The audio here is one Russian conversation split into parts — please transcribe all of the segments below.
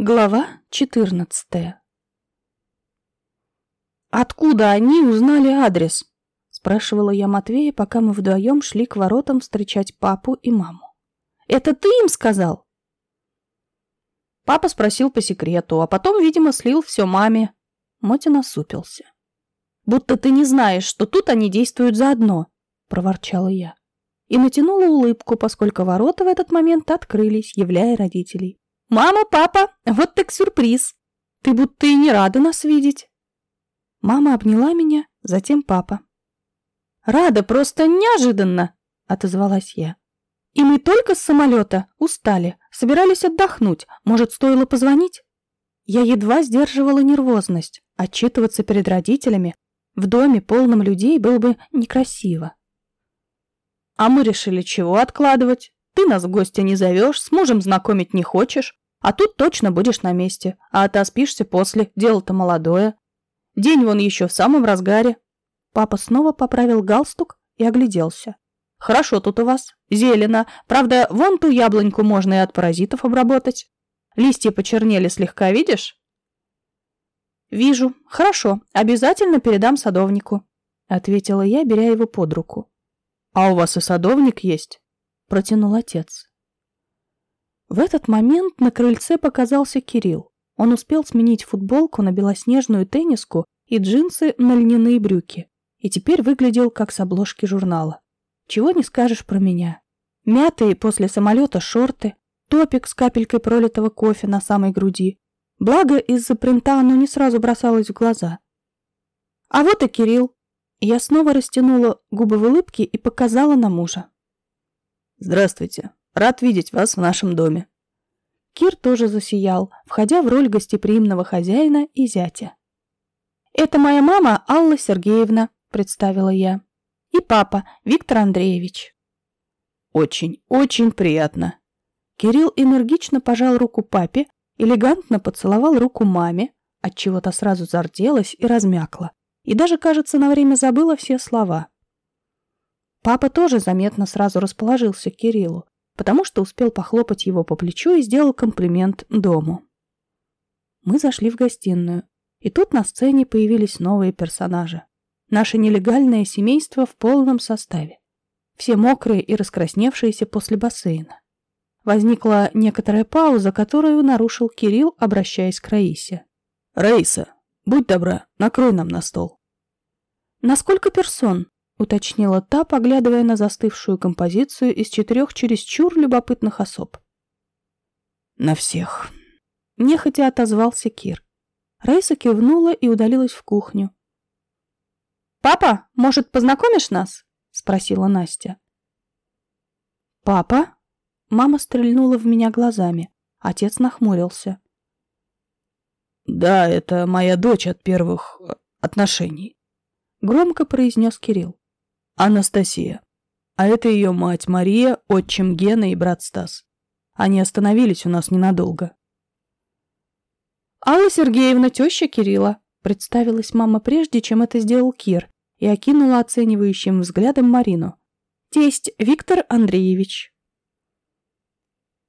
Глава 14 «Откуда они узнали адрес?» — спрашивала я Матвея, пока мы вдвоем шли к воротам встречать папу и маму. «Это ты им сказал?» Папа спросил по секрету, а потом, видимо, слил все маме. Мотя насупился. «Будто ты не знаешь, что тут они действуют заодно», — проворчала я. И натянула улыбку, поскольку ворота в этот момент открылись, являя родителей. «Мама, папа, вот так сюрприз! Ты будто и не рада нас видеть!» Мама обняла меня, затем папа. «Рада, просто неожиданно!» — отозвалась я. «И мы только с самолета, устали, собирались отдохнуть, может, стоило позвонить?» Я едва сдерживала нервозность, отчитываться перед родителями в доме, полном людей, было бы некрасиво. А мы решили, чего откладывать? Ты нас в гости не зовешь, с мужем знакомить не хочешь, а тут точно будешь на месте, а отоспишься после, дело-то молодое. День вон еще в самом разгаре. Папа снова поправил галстук и огляделся. Хорошо тут у вас, зелено. Правда, вон ту яблоньку можно и от паразитов обработать. Листья почернели слегка, видишь? Вижу. Хорошо, обязательно передам садовнику, ответила я, беря его под руку. А у вас и садовник есть? протянул отец. В этот момент на крыльце показался Кирилл. Он успел сменить футболку на белоснежную тенниску и джинсы на льняные брюки, и теперь выглядел как с обложки журнала. Чего не скажешь про меня. Мятые после самолета шорты, топик с капелькой пролитого кофе на самой груди. Благо, из-за принта оно не сразу бросалось в глаза. А вот и Кирилл. Я снова растянула губы в улыбке и показала на мужа. Здравствуйте. Рад видеть вас в нашем доме. Кир тоже засиял, входя в роль гостеприимного хозяина и зятя. «Это моя мама Алла Сергеевна», — представила я. «И папа Виктор Андреевич». «Очень, очень приятно». Кирилл энергично пожал руку папе, элегантно поцеловал руку маме, отчего-то сразу зарделась и размякла, и даже, кажется, на время забыла все слова. Папа тоже заметно сразу расположился к Кириллу, потому что успел похлопать его по плечу и сделал комплимент дому. Мы зашли в гостиную, и тут на сцене появились новые персонажи. Наше нелегальное семейство в полном составе. Все мокрые и раскрасневшиеся после бассейна. Возникла некоторая пауза, которую нарушил Кирилл, обращаясь к Раисе. «Раиса, будь добра, накрой нам на стол». «На сколько персон?» Уточнила та, поглядывая на застывшую композицию из четырех чересчур любопытных особ. «На всех», — нехотя отозвался Кир. Раиса кивнула и удалилась в кухню. «Папа, может, познакомишь нас?» — спросила Настя. «Папа?» — мама стрельнула в меня глазами. Отец нахмурился. «Да, это моя дочь от первых э, отношений», — громко произнес Кирилл. Анастасия. А это ее мать Мария, отчим Гена и брат Стас. Они остановились у нас ненадолго. «Алла Сергеевна, теща Кирилла», — представилась мама прежде, чем это сделал Кир, и окинула оценивающим взглядом Марину. «Тесть Виктор Андреевич».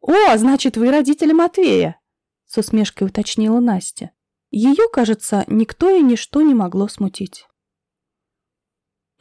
«О, значит, вы родители Матвея», — с усмешкой уточнила Настя. Ее, кажется, никто и ничто не могло смутить.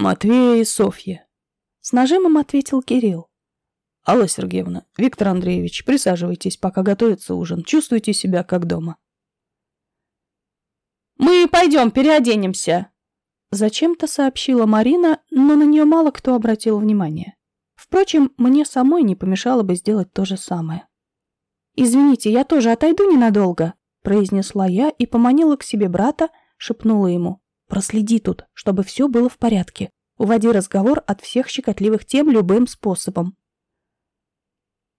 Матвея и Софья. С нажимом ответил Кирилл. Алла Сергеевна, Виктор Андреевич, присаживайтесь, пока готовится ужин. Чувствуйте себя как дома. Мы пойдем переоденемся. Зачем-то сообщила Марина, но на нее мало кто обратил внимание. Впрочем, мне самой не помешало бы сделать то же самое. «Извините, я тоже отойду ненадолго», — произнесла я и поманила к себе брата, шепнула ему. Проследи тут, чтобы все было в порядке. Уводи разговор от всех щекотливых тем любым способом.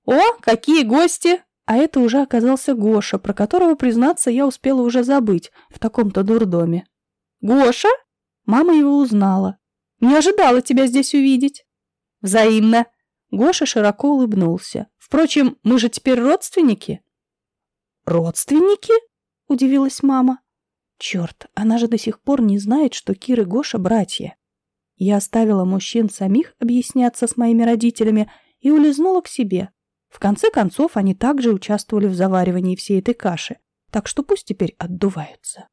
«О, какие гости!» А это уже оказался Гоша, про которого, признаться, я успела уже забыть в таком-то дурдоме. «Гоша?» Мама его узнала. «Не ожидала тебя здесь увидеть». «Взаимно». Гоша широко улыбнулся. «Впрочем, мы же теперь родственники». «Родственники?» – удивилась мама. Черт, она же до сих пор не знает, что Кир и Гоша братья. Я оставила мужчин самих объясняться с моими родителями и улизнула к себе. В конце концов, они также участвовали в заваривании всей этой каши, так что пусть теперь отдуваются.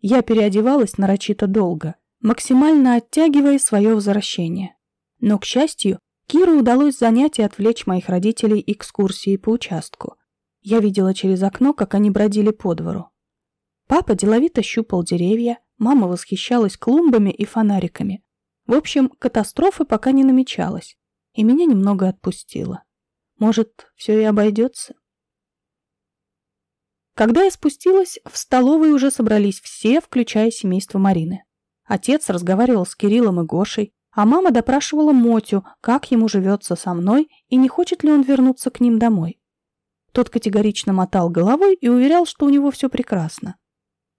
Я переодевалась нарочито долго, максимально оттягивая свое возвращение. Но, к счастью, Киру удалось занять и отвлечь моих родителей экскурсией по участку. Я видела через окно, как они бродили по двору. Папа деловито щупал деревья, мама восхищалась клумбами и фонариками. В общем, катастрофы пока не намечалось, и меня немного отпустило. Может, все и обойдется? Когда я спустилась, в столовой уже собрались все, включая семейство Марины. Отец разговаривал с Кириллом и Гошей, а мама допрашивала Мотю, как ему живется со мной и не хочет ли он вернуться к ним домой. Тот категорично мотал головой и уверял, что у него все прекрасно.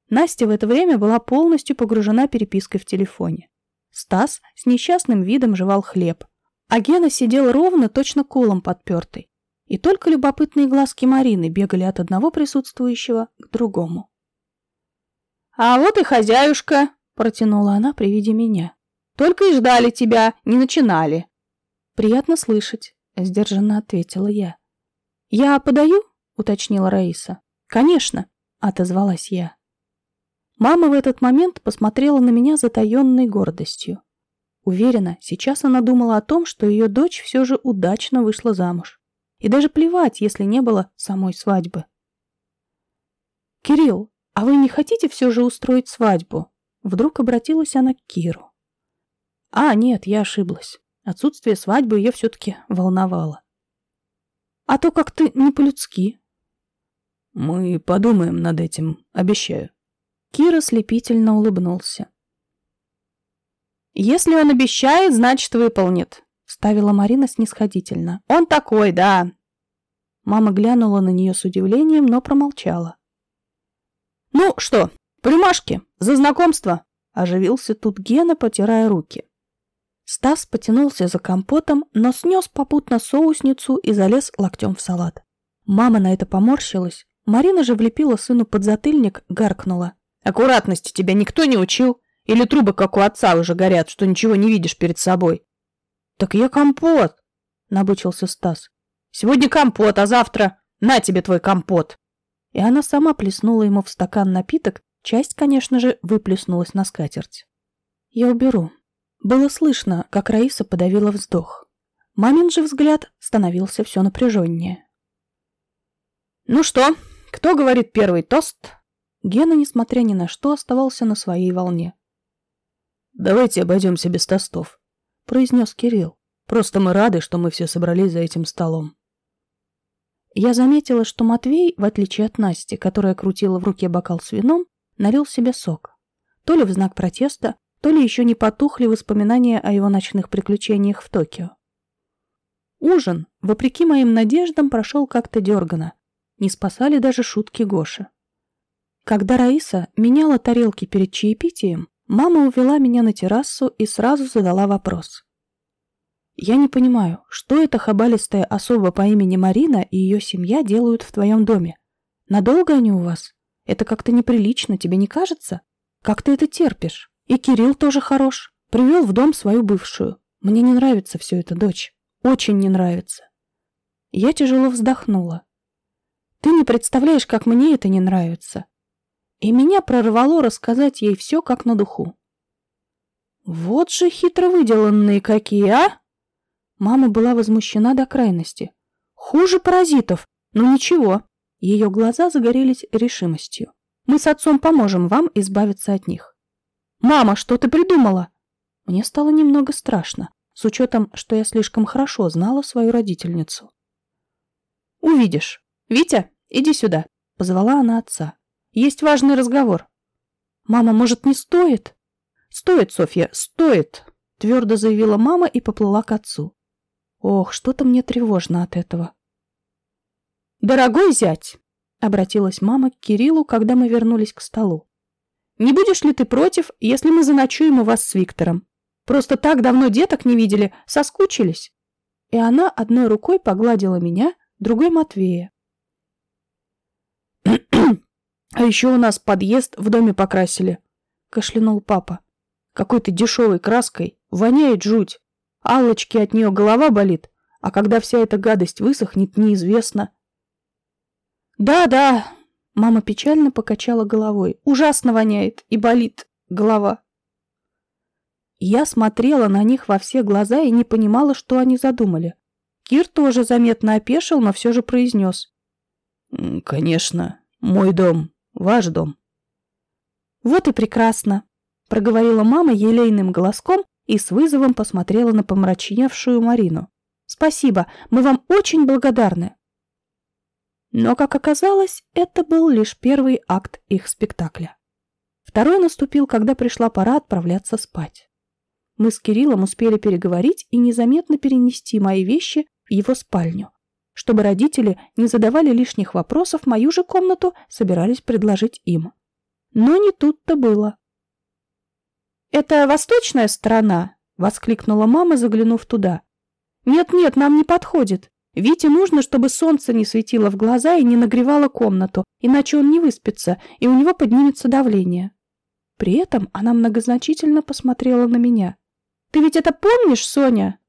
Настя в это время была полностью погружена перепиской в телефоне. Стас с несчастным видом жевал хлеб, а Гена сидел ровно, точно колом подпертый. И только любопытные глазки Марины бегали от одного присутствующего к другому. «А вот и хозяюшка!» — протянула она при виде меня. Только и ждали тебя, не начинали. Приятно слышать, сдержанно ответила я. Я подаю? уточнила Раиса. Конечно, отозвалась я. Мама в этот момент посмотрела на меня затаенной гордостью. Уверена, сейчас она думала о том, что ее дочь все же удачно вышла замуж. И даже плевать, если не было самой свадьбы. «Кирилл, а вы не хотите все же устроить свадьбу?» Вдруг обратилась она к Киру. А, нет, я ошиблась. Отсутствие свадьбы ее все-таки волновало. А то как-то не по-людски. Мы подумаем над этим, обещаю. Кира слепительно улыбнулся. «Если он обещает, значит, выполнит», — ставила Марина снисходительно. «Он такой, да». Мама глянула на нее с удивлением, но промолчала. «Ну что, плюмашки, за знакомство!» — оживился тут Гена, потирая руки. Стас потянулся за компотом, но снес попутно соусницу и залез локтем в салат. Мама на это поморщилась. Марина же влепила сыну под затыльник, гаркнула. «Аккуратности тебя никто не учил? Или трубы, как у отца, уже горят, что ничего не видишь перед собой?» «Так я компот!» — набычился Стас. «Сегодня компот, а завтра на тебе твой компот!» И она сама плеснула ему в стакан напиток, часть, конечно же, выплеснулась на скатерть. «Я уберу», было слышно, как Раиса подавила вздох. Мамин же взгляд становился все напряженнее. «Ну что, кто говорит первый тост?» Гена, несмотря ни на что, оставался на своей волне. «Давайте обойдемся без тостов», — произнес Кирилл. «Просто мы рады, что мы все собрались за этим столом». Я заметила, что Матвей, в отличие от Насти, которая крутила в руке бокал с вином, налил себе сок. То ли в знак протеста, то ли еще не потухли воспоминания о его ночных приключениях в Токио. Ужин, вопреки моим надеждам, прошел как-то дергано. Не спасали даже шутки Гоши. Когда Раиса меняла тарелки перед чаепитием, мама увела меня на террасу и сразу задала вопрос. «Я не понимаю, что эта хабалистая особа по имени Марина и ее семья делают в твоем доме? Надолго они у вас? Это как-то неприлично, тебе не кажется? Как ты это терпишь?» И Кирилл тоже хорош. Привел в дом свою бывшую. Мне не нравится все это, дочь. Очень не нравится. Я тяжело вздохнула. Ты не представляешь, как мне это не нравится. И меня прорвало рассказать ей все как на духу. Вот же хитро выделанные какие, а? Мама была возмущена до крайности. Хуже паразитов, но ничего. Ее глаза загорелись решимостью. Мы с отцом поможем вам избавиться от них. «Мама, что ты придумала?» Мне стало немного страшно, с учетом, что я слишком хорошо знала свою родительницу. «Увидишь. Витя, иди сюда», — позвала она отца. «Есть важный разговор». «Мама, может, не стоит?» «Стоит, Софья, стоит», — твердо заявила мама и поплыла к отцу. Ох, что-то мне тревожно от этого. «Дорогой зять!» — обратилась мама к Кириллу, когда мы вернулись к столу. Не будешь ли ты против, если мы заночуем у вас с Виктором? Просто так давно деток не видели, соскучились». И она одной рукой погладила меня, другой Матвея. «А еще у нас подъезд в доме покрасили», — кашлянул папа. «Какой-то дешевой краской, воняет жуть. Аллочке от нее голова болит, А когда вся эта гадость высохнет, неизвестно. Да-да, мама печально покачала головой. Ужасно воняет и болит голова. Я смотрела на них во все глаза и не понимала, что они задумали. Кир тоже заметно опешил, но все же произнес. «Конечно, мой дом, ваш дом». «Вот и прекрасно», — проговорила мама елейным голоском и с вызовом посмотрела на помрачневшую Марину. «Спасибо, мы вам очень благодарны». Но, как оказалось, это был лишь первый акт их спектакля. Второй наступил, когда пришла пора отправляться спать. Мы с Кириллом успели переговорить и незаметно перенести мои вещи в его спальню. Чтобы родители не задавали лишних вопросов, мою же комнату собирались предложить им. Но не тут-то было. «Это восточная сторона?» — воскликнула мама, заглянув туда. «Нет-нет, нам не подходит. Вите нужно, чтобы солнце не светило в глаза и не нагревало комнату, иначе он не выспится, и у него поднимется давление». При этом она многозначительно посмотрела на меня. «Ты ведь это помнишь, Соня?»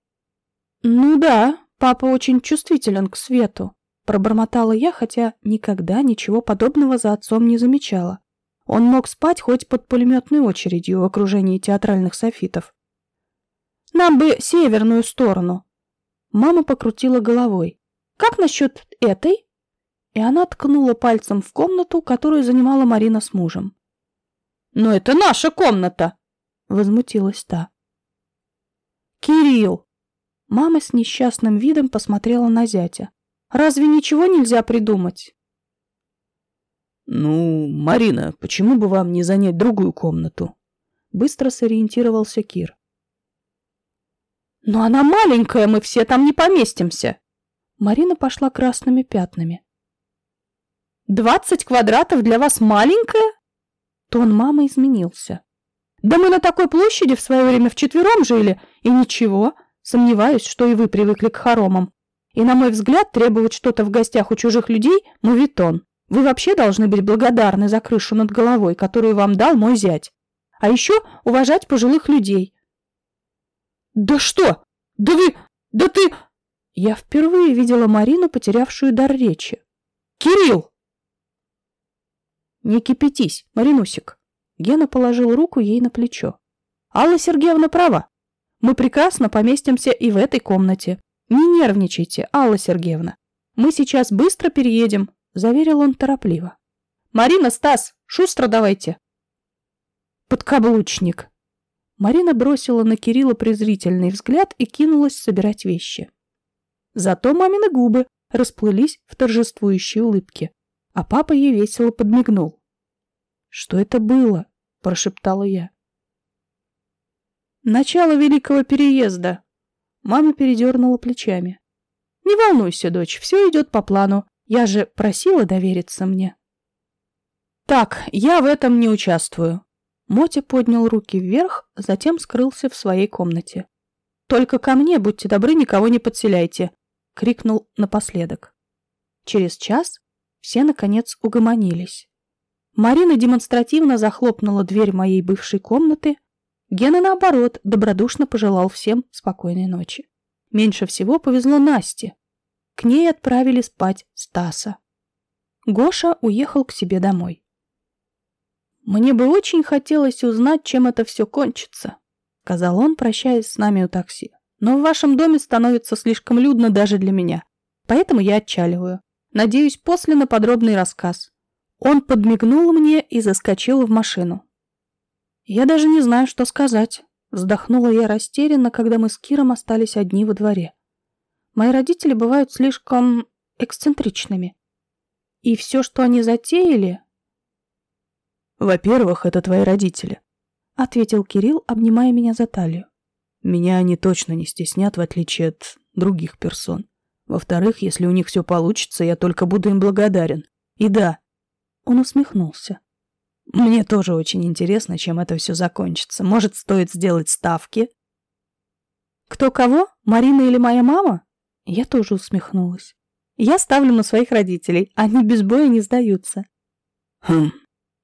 «Ну да, папа очень чувствителен к свету», — пробормотала я, хотя никогда ничего подобного за отцом не замечала. Он мог спать хоть под пулеметной очередью в окружении театральных софитов. «Нам бы северную сторону». Мама покрутила головой. «Как насчет этой?» И она ткнула пальцем в комнату, которую занимала Марина с мужем. «Но это наша комната!» — возмутилась та. «Кирилл!» Мама с несчастным видом посмотрела на зятя. «Разве ничего нельзя придумать?» «Ну, Марина, почему бы вам не занять другую комнату?» Быстро сориентировался Кир. «Но она маленькая, мы все там не поместимся!» Марина пошла красными пятнами. «Двадцать квадратов для вас маленькая?» Тон мамы изменился. «Да мы на такой площади в свое время вчетвером жили, и ничего, сомневаюсь, что и вы привыкли к хоромам. И, на мой взгляд, требовать что-то в гостях у чужих людей – мувитон. Вы вообще должны быть благодарны за крышу над головой, которую вам дал мой зять. А еще уважать пожилых людей. Да что? Да вы... Да ты... Я впервые видела Марину, потерявшую дар речи. Кирилл! Не кипятись, Маринусик. Гена положил руку ей на плечо. Алла Сергеевна права. Мы прекрасно поместимся и в этой комнате. Не нервничайте, Алла Сергеевна. Мы сейчас быстро переедем, заверил он торопливо. «Марина, Стас, шустро давайте!» «Подкаблучник!» Марина бросила на Кирилла презрительный взгляд и кинулась собирать вещи. Зато мамины губы расплылись в торжествующей улыбке, а папа ей весело подмигнул. «Что это было?» – прошептала я. «Начало великого переезда!» Мама передернула плечами. «Не волнуйся, дочь, все идет по плану. Я же просила довериться мне. Так, я в этом не участвую. Мотя поднял руки вверх, затем скрылся в своей комнате. Только ко мне, будьте добры, никого не подселяйте, крикнул напоследок. Через час все наконец угомонились. Марина демонстративно захлопнула дверь моей бывшей комнаты. Гена, наоборот, добродушно пожелал всем спокойной ночи. Меньше всего повезло Насте. К ней отправили спать Стаса. Гоша уехал к себе домой. «Мне бы очень хотелось узнать, чем это все кончится», — сказал он, прощаясь с нами у такси. «Но в вашем доме становится слишком людно даже для меня, поэтому я отчаливаю. Надеюсь, после на подробный рассказ». Он подмигнул мне и заскочил в машину. «Я даже не знаю, что сказать», — вздохнула я растерянно, когда мы с Киром остались одни во дворе. Мои родители бывают слишком эксцентричными. И все, что они затеяли... Во-первых, это твои родители, — ответил Кирилл, обнимая меня за талию. Меня они точно не стеснят, в отличие от других персон. Во-вторых, если у них все получится, я только буду им благодарен. И да, он усмехнулся. Мне тоже очень интересно, чем это все закончится. Может, стоит сделать ставки? Кто кого? Марина или моя мама? Я тоже усмехнулась. Я ставлю на своих родителей, они без боя не сдаются. Хм,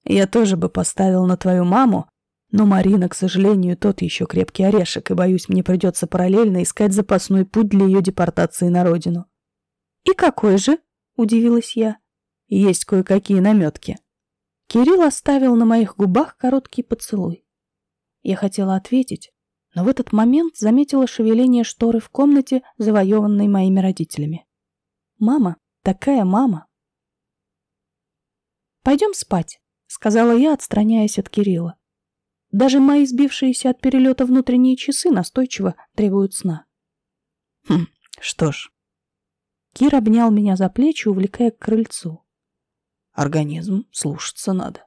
я тоже бы поставил на твою маму, Но Марина, к сожалению, тот еще крепкий орешек, и, боюсь, мне придется параллельно искать запасной путь для ее депортации на родину. «И какой же?» – удивилась я. «Есть кое-какие наметки». Кирилл оставил на моих губах короткий поцелуй. Я хотела ответить, но в этот момент заметила шевеление шторы в комнате, завоеванной моими родителями. Мама, такая мама. «Пойдем спать», — сказала я, отстраняясь от Кирилла. Даже мои сбившиеся от перелета внутренние часы настойчиво требуют сна. Хм, что ж. Кир обнял меня за плечи, увлекая к крыльцу. Организм слушаться надо.